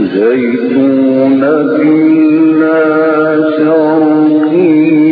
زيتون بلا شرقي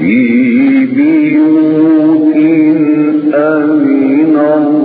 في بيوت أمن الله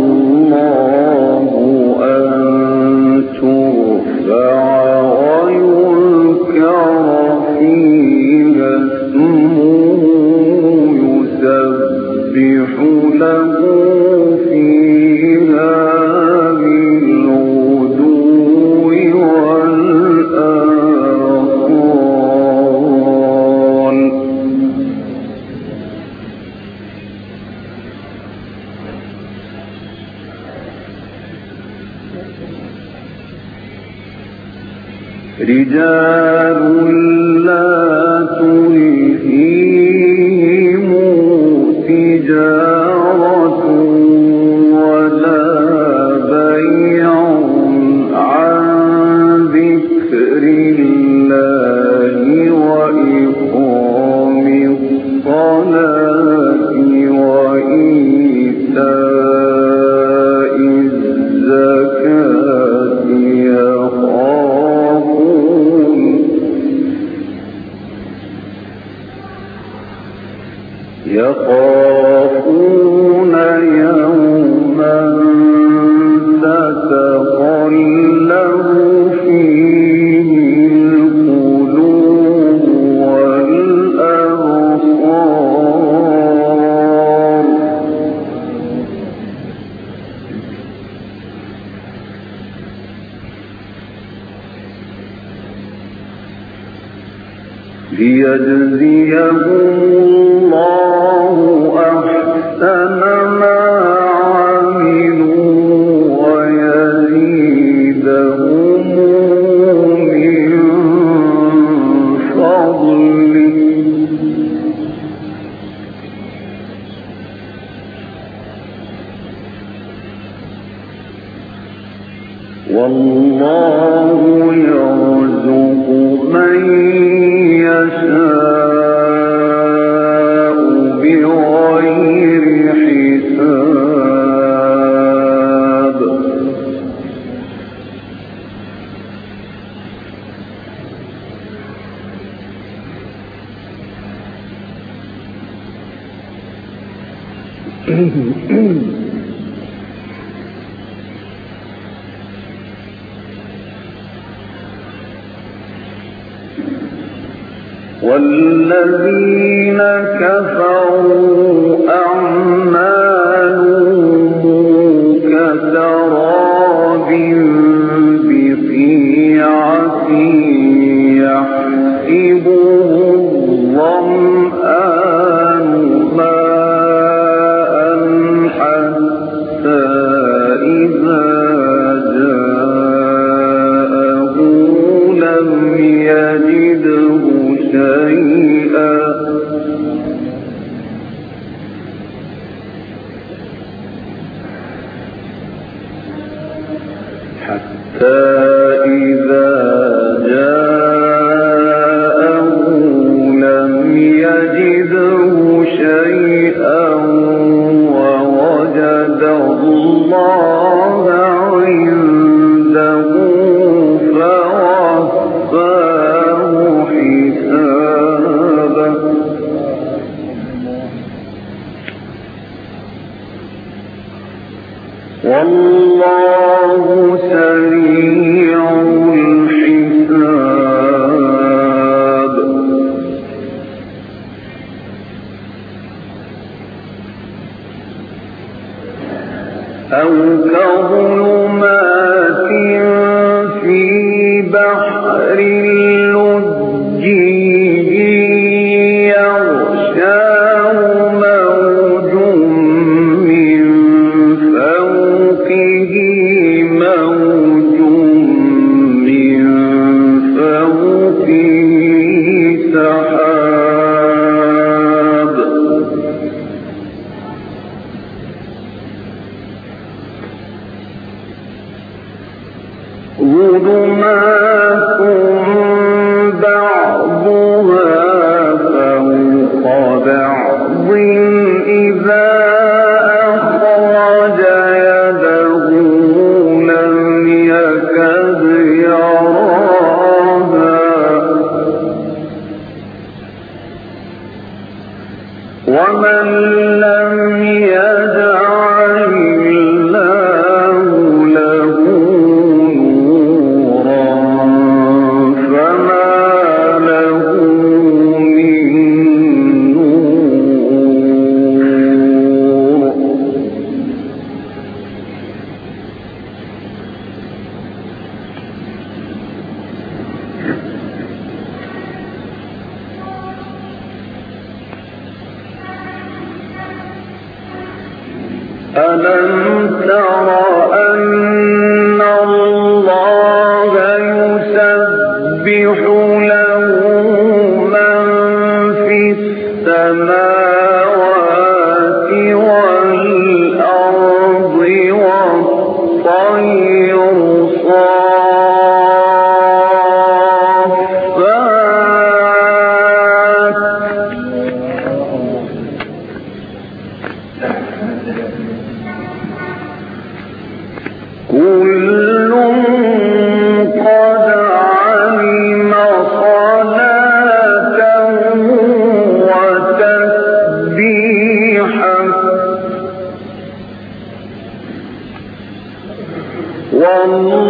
والذين كفروا أعمالهم ووجد الله والله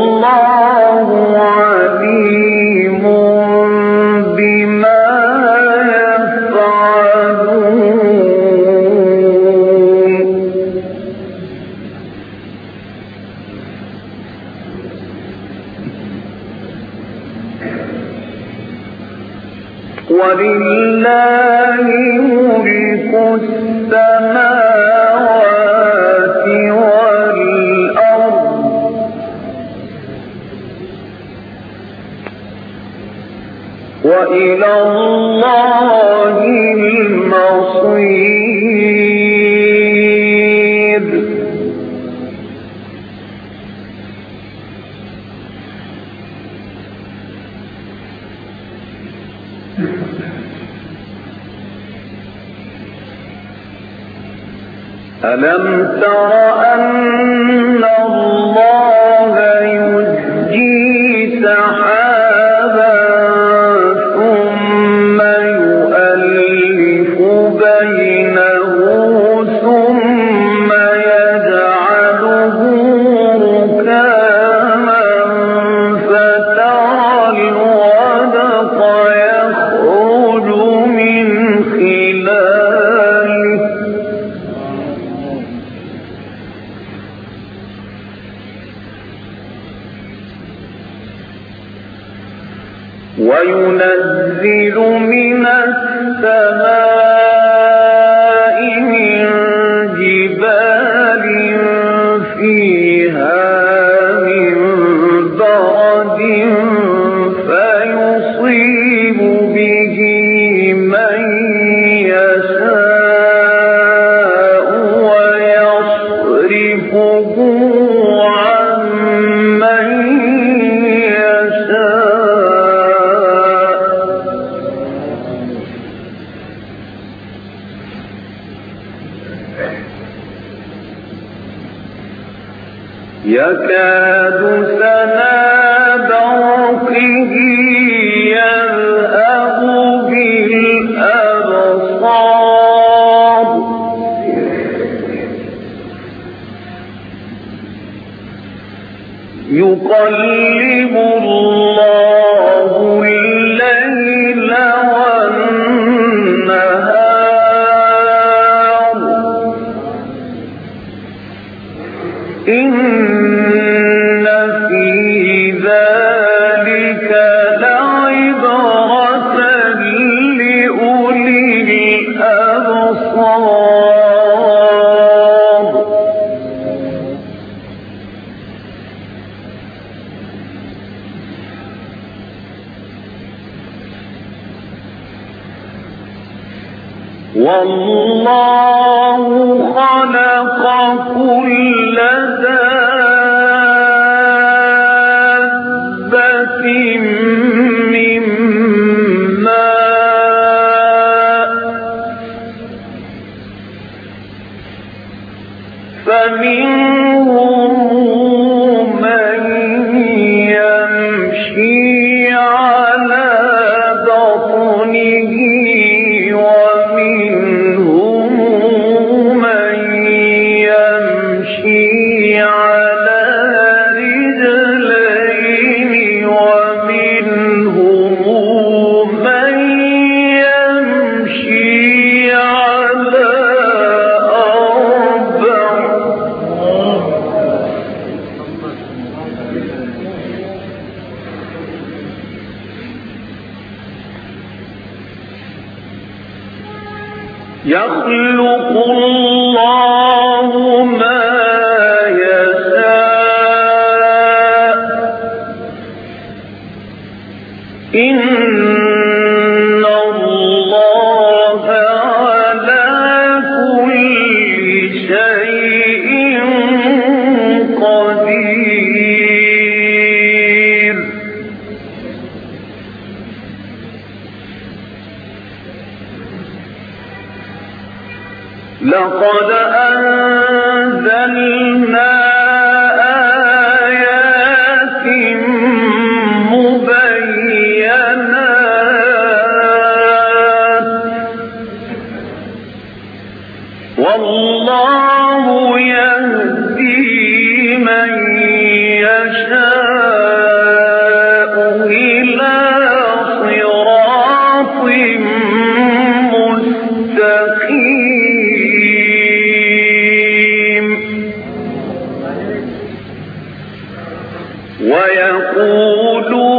ألم تر أن الله يزجي الله ويقولون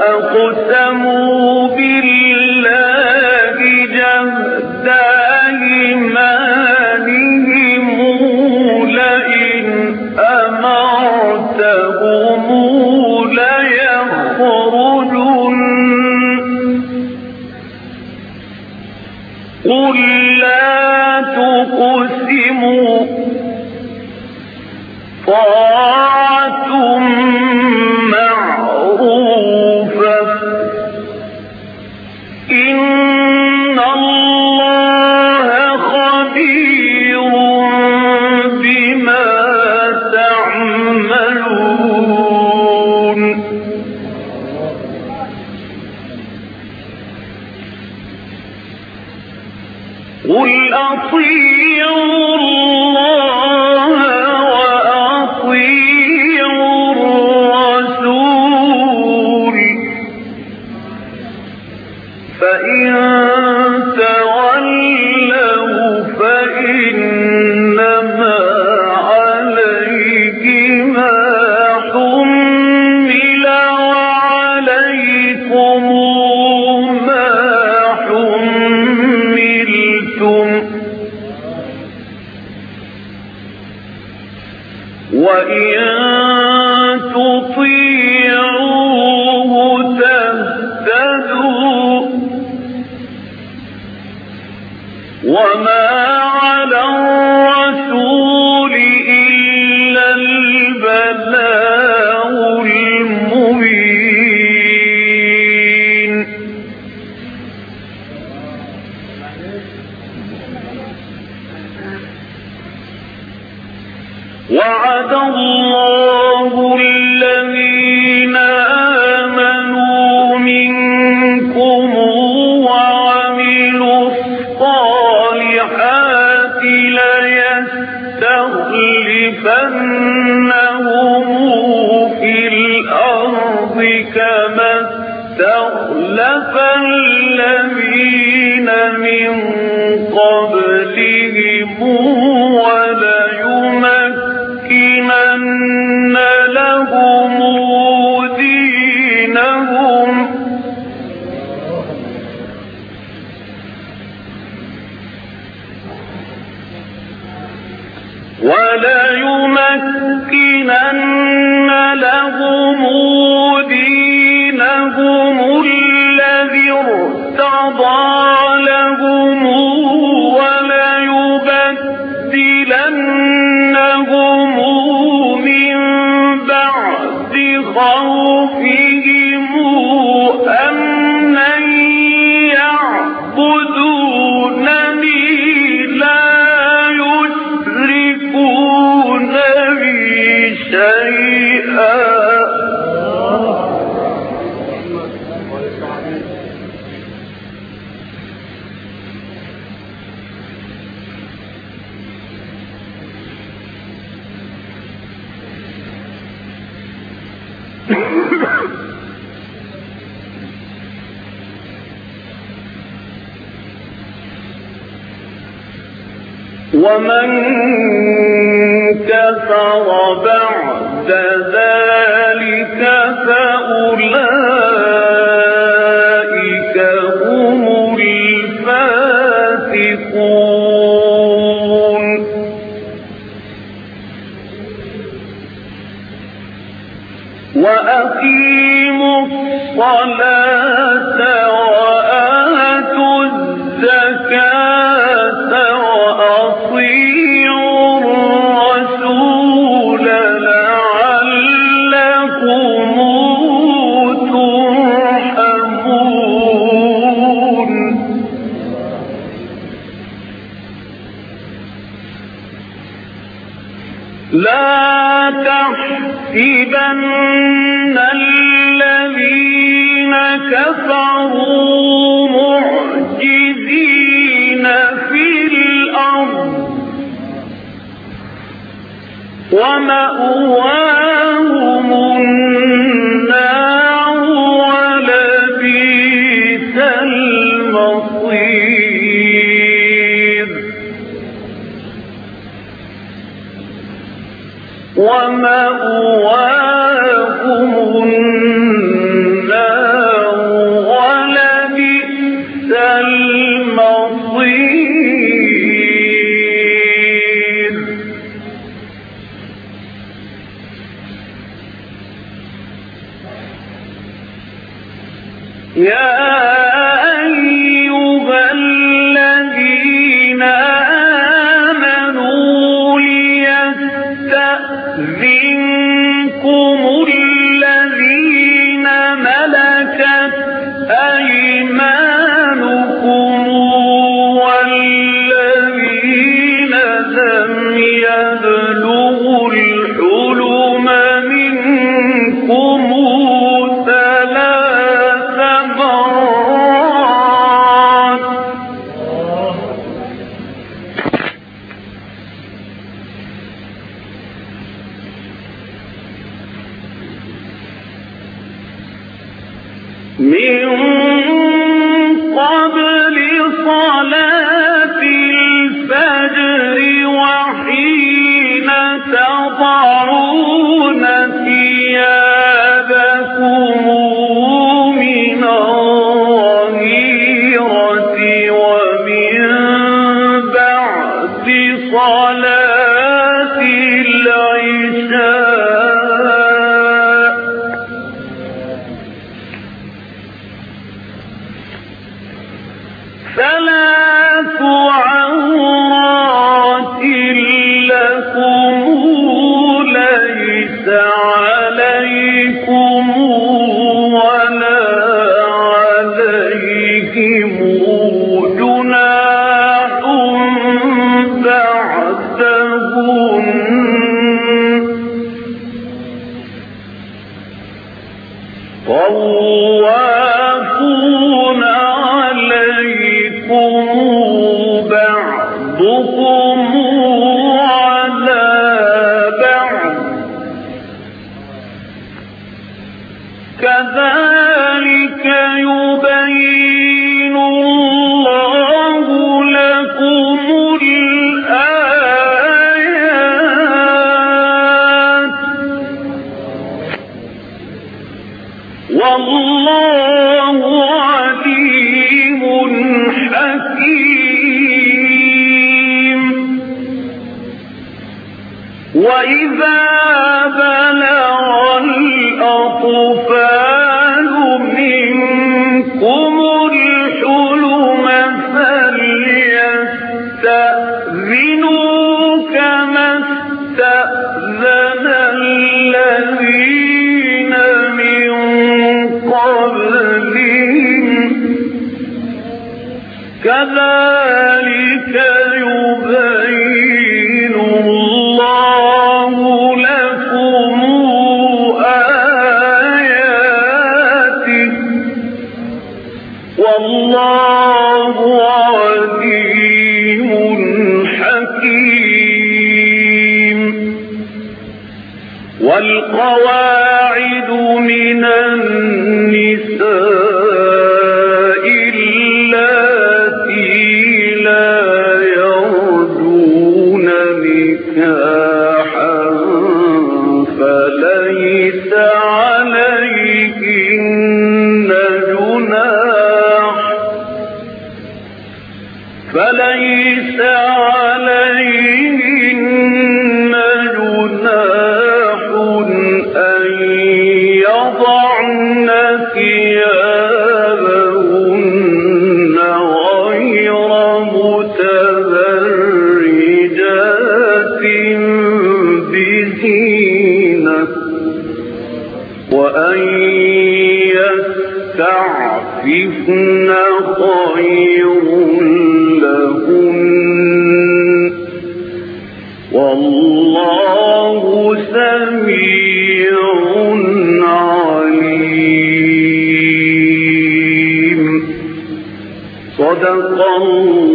وأقسموا بالله قل أطيعوا الله وليمكنن لهم دينهم الذي ارتضى ومن كفر بعد ذلك فهو لا تحسبن الذين كفروا معجزين في الأرض ومأواهم النار يا يستطعون ثيابا كذلك فليس عليهن صدق الله